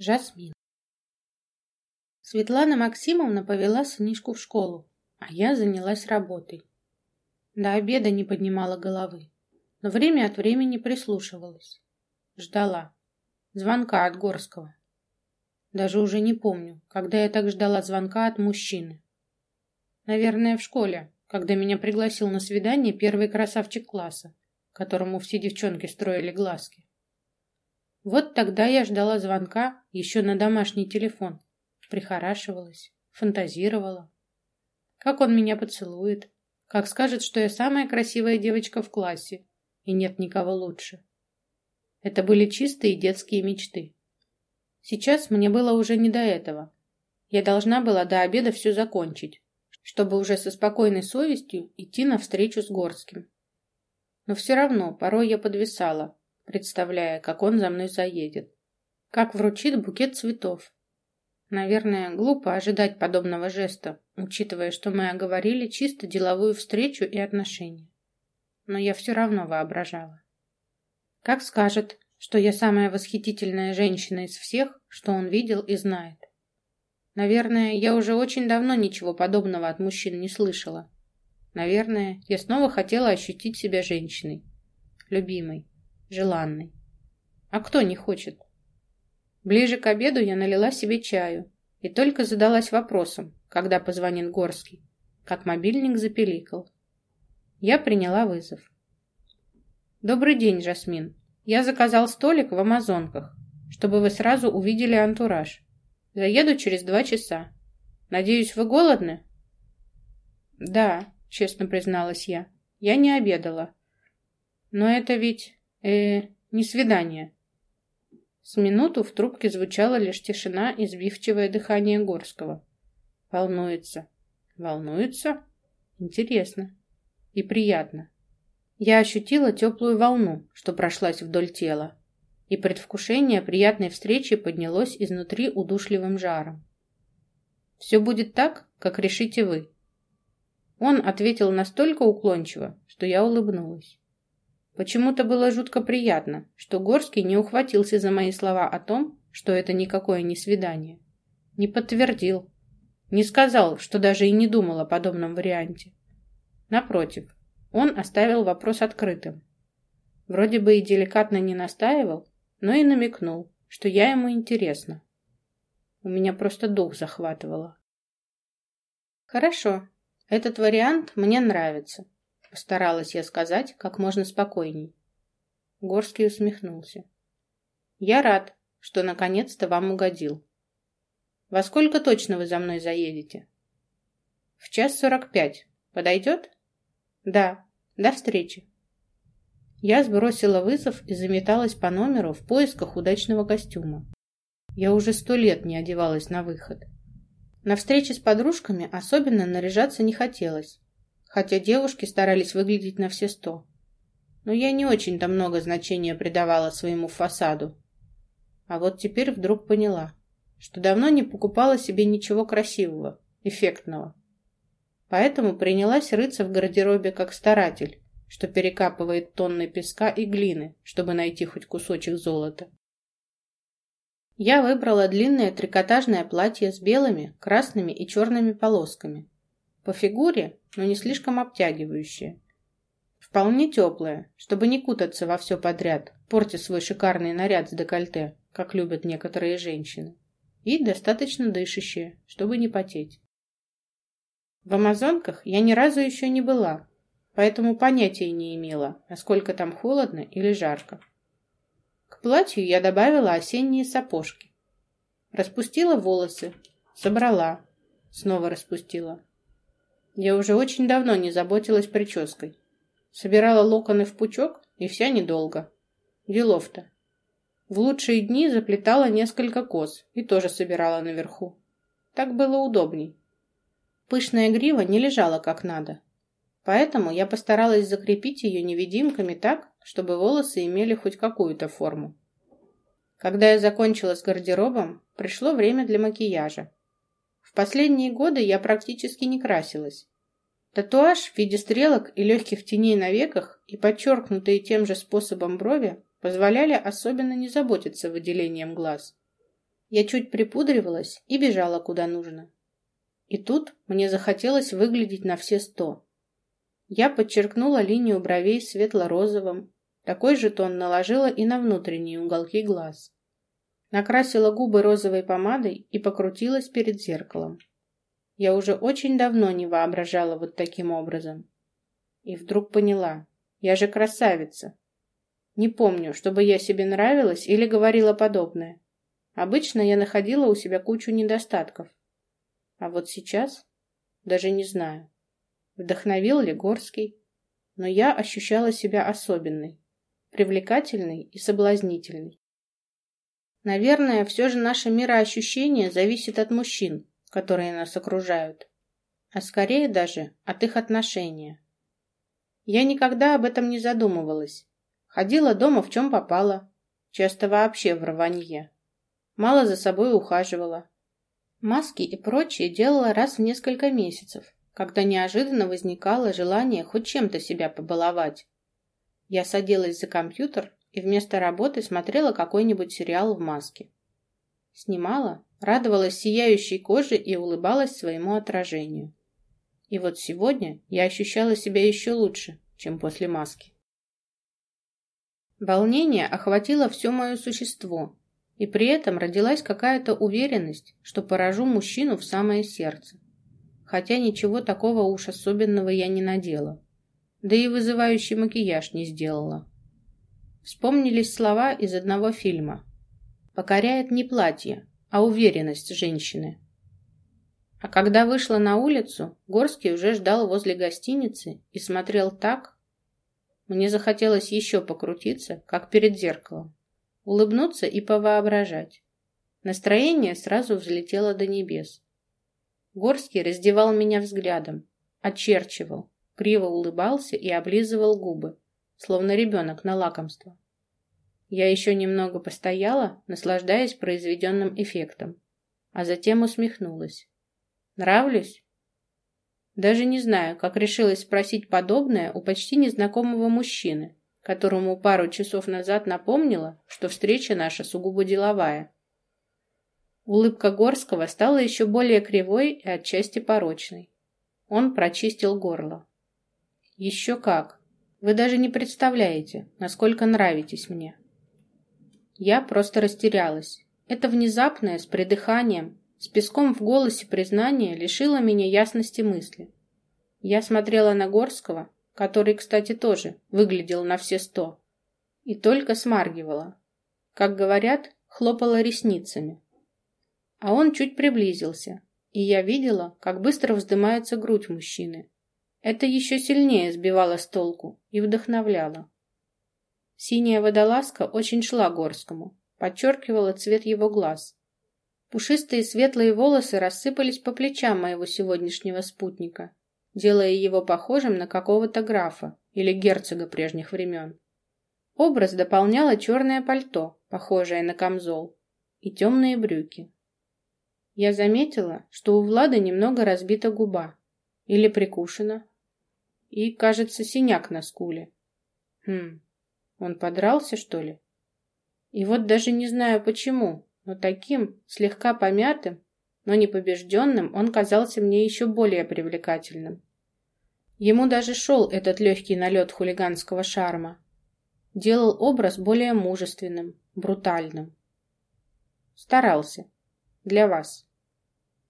Жасмин. Светлана Максимовна повела сынишку в школу, а я занялась работой. До обеда не поднимала головы, но время от времени прислушивалась. Ждала. Звонка от Горского. Даже уже не помню, когда я так ждала звонка от мужчины. Наверное, в школе, когда меня пригласил на свидание первый красавчик класса, которому все девчонки строили глазки. Вот тогда я ждала звонка еще на домашний телефон. Прихорашивалась, фантазировала. Как он меня поцелует, как скажет, что я самая красивая девочка в классе, и нет никого лучше. Это были чистые детские мечты. Сейчас мне было уже не до этого. Я должна была до обеда все закончить, чтобы уже со спокойной совестью идти навстречу с Горским. Но все равно порой я подвисала, представляя, как он за мной заедет. Как вручит букет цветов. Наверное, глупо ожидать подобного жеста, учитывая, что мы оговорили чисто деловую встречу и отношения. Но я все равно воображала. Как скажет, что я самая восхитительная женщина из всех, что он видел и знает. Наверное, я уже очень давно ничего подобного от мужчин не слышала. Наверное, я снова хотела ощутить себя женщиной. Любимой желанной. А кто не хочет? Ближе к обеду я налила себе чаю и только задалась вопросом, когда позвонит Горский, как мобильник запеликал. Я приняла вызов. «Добрый день, Жасмин. Я заказал столик в Амазонках, чтобы вы сразу увидели антураж. Заеду через два часа. Надеюсь, вы голодны?» «Да», — честно призналась я. «Я не обедала». «Но это ведь э не свидание. С минуту в трубке звучала лишь тишина и сбивчивое дыхание Горского. Волнуется. Волнуется? Интересно. И приятно. Я ощутила теплую волну, что прошлась вдоль тела, и предвкушение приятной встречи поднялось изнутри удушливым жаром. «Все будет так, как решите вы». Он ответил настолько уклончиво, что я улыбнулась. Почему-то было жутко приятно, что Горский не ухватился за мои слова о том, что это никакое не свидание. Не подтвердил. Не сказал, что даже и не думал о подобном варианте. Напротив, он оставил вопрос открытым. Вроде бы и деликатно не настаивал, но и намекнул, что я ему интересна. У меня просто дух захватывало. Хорошо, этот вариант мне нравится. Постаралась я сказать как можно спокойней. Горский усмехнулся. Я рад, что наконец-то вам угодил. Во сколько точно вы за мной заедете? В час сорок пять. Подойдет? Да. До встречи. Я сбросила вызов и заметалась по номеру в поисках удачного костюма. Я уже сто лет не одевалась на выход. На встрече с подружками особенно наряжаться не хотелось хотя девушки старались выглядеть на все сто. Но я не очень-то много значения придавала своему фасаду. А вот теперь вдруг поняла, что давно не покупала себе ничего красивого, эффектного. Поэтому принялась рыться в гардеробе как старатель, что перекапывает тонны песка и глины, чтобы найти хоть кусочек золота. Я выбрала длинное трикотажное платье с белыми, красными и черными полосками, по фигуре, но не слишком обтягивающее. Вполне теплое, чтобы не кутаться во все подряд, портя свой шикарный наряд с декольте, как любят некоторые женщины. И достаточно дышащее, чтобы не потеть. В Амазонках я ни разу еще не была, поэтому понятия не имела, насколько там холодно или жарко. К платью я добавила осенние сапожки. Распустила волосы, собрала, снова распустила. Я уже очень давно не заботилась прической. Собирала локоны в пучок, и вся недолго. Делов-то. В лучшие дни заплетала несколько кос и тоже собирала наверху. Так было удобней. Пышная грива не лежала как надо. Поэтому я постаралась закрепить ее невидимками так, чтобы волосы имели хоть какую-то форму. Когда я закончила с гардеробом, пришло время для макияжа. Последние годы я практически не красилась. Татуаж в виде стрелок и легких теней на веках и подчеркнутые тем же способом брови позволяли особенно не заботиться выделением глаз. Я чуть припудривалась и бежала куда нужно. И тут мне захотелось выглядеть на все сто. Я подчеркнула линию бровей светло-розовым, такой же тон наложила и на внутренние уголки глаз. Накрасила губы розовой помадой и покрутилась перед зеркалом. Я уже очень давно не воображала вот таким образом. И вдруг поняла, я же красавица. Не помню, чтобы я себе нравилась или говорила подобное. Обычно я находила у себя кучу недостатков. А вот сейчас даже не знаю, вдохновил ли Горский, но я ощущала себя особенной привлекательный и соблазнительный. Наверное, все же наше мироощущение зависит от мужчин, которые нас окружают, а скорее даже от их отношения. Я никогда об этом не задумывалась. Ходила дома в чем попало, часто вообще в рванье. Мало за собой ухаживала. Маски и прочее делала раз в несколько месяцев, когда неожиданно возникало желание хоть чем-то себя побаловать. Я садилась за компьютер и вместо работы смотрела какой-нибудь сериал в маске. Снимала, радовалась сияющей коже и улыбалась своему отражению. И вот сегодня я ощущала себя еще лучше, чем после маски. Волнение охватило все мое существо, и при этом родилась какая-то уверенность, что поражу мужчину в самое сердце. Хотя ничего такого уж особенного я не надела да и вызывающий макияж не сделала. Вспомнились слова из одного фильма. «Покоряет не платье, а уверенность женщины». А когда вышла на улицу, Горский уже ждал возле гостиницы и смотрел так. Мне захотелось еще покрутиться, как перед зеркалом, улыбнуться и повоображать. Настроение сразу взлетело до небес. Горский раздевал меня взглядом, очерчивал, криво улыбался и облизывал губы, словно ребенок на лакомство. Я еще немного постояла, наслаждаясь произведенным эффектом, а затем усмехнулась. «Нравлюсь?» Даже не знаю, как решилась спросить подобное у почти незнакомого мужчины, которому пару часов назад напомнила, что встреча наша сугубо деловая. Улыбка Горского стала еще более кривой и отчасти порочной. Он прочистил горло. Еще как. Вы даже не представляете, насколько нравитесь мне. Я просто растерялась. Это внезапное, с придыханием, с песком в голосе признание лишило меня ясности мысли. Я смотрела на Горского, который, кстати, тоже выглядел на все сто, и только смаргивала. Как говорят, хлопала ресницами. А он чуть приблизился, и я видела, как быстро вздымается грудь мужчины, это еще сильнее сбивало с толку и вдохновляло. Синяя водолазка очень шла Горскому, подчеркивала цвет его глаз. Пушистые светлые волосы рассыпались по плечам моего сегодняшнего спутника, делая его похожим на какого-то графа или герцога прежних времен. Образ дополняло черное пальто, похожее на камзол, и темные брюки. Я заметила, что у Влада немного разбита губа или прикушена, и, кажется, синяк на скуле. Хм, он подрался, что ли? И вот даже не знаю почему, но таким, слегка помятым, но не побежденным, он казался мне еще более привлекательным. Ему даже шел этот легкий налет хулиганского шарма. Делал образ более мужественным, брутальным. Старался. Для вас.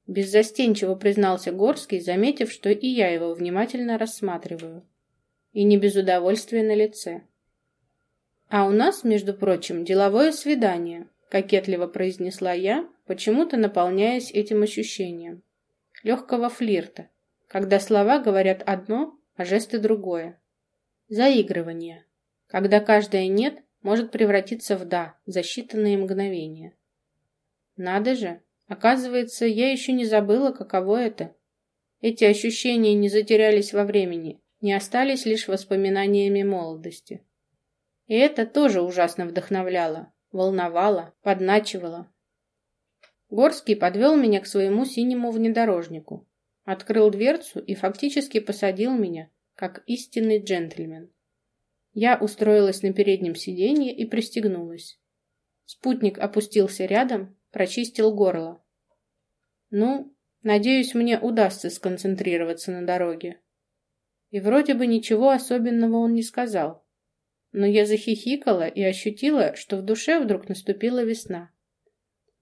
Беззастенчиво признался Горский, заметив, что и я его внимательно рассматриваю. И не без удовольствия на лице. «А у нас, между прочим, деловое свидание», — кокетливо произнесла я, почему-то наполняясь этим ощущением. Легкого флирта, когда слова говорят одно, а жесты другое. Заигрывание, когда каждое «нет» может превратиться в «да» за считанные мгновения. Надо же, Оказывается, я еще не забыла, каково это. Эти ощущения не затерялись во времени, не остались лишь воспоминаниями молодости. И это тоже ужасно вдохновляло, волновало, подначивало. Горский подвел меня к своему синему внедорожнику, открыл дверцу и фактически посадил меня, как истинный джентльмен. Я устроилась на переднем сиденье и пристегнулась. Спутник опустился рядом, прочистил горло. Ну, надеюсь, мне удастся сконцентрироваться на дороге. И вроде бы ничего особенного он не сказал. Но я захихикала и ощутила, что в душе вдруг наступила весна.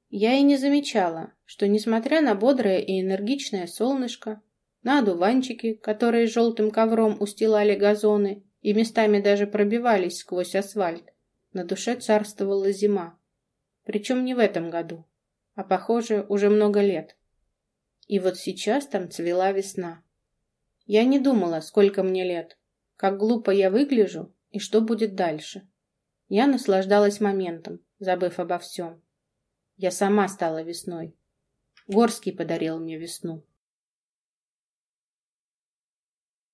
Я и не замечала, что, несмотря на бодрое и энергичное солнышко, на одуванчики, которые желтым ковром устилали газоны и местами даже пробивались сквозь асфальт, на душе царствовала зима. Причем не в этом году, а, похоже, уже много лет. И вот сейчас там цвела весна. Я не думала, сколько мне лет, как глупо я выгляжу и что будет дальше. Я наслаждалась моментом, забыв обо всем. Я сама стала весной. Горский подарил мне весну.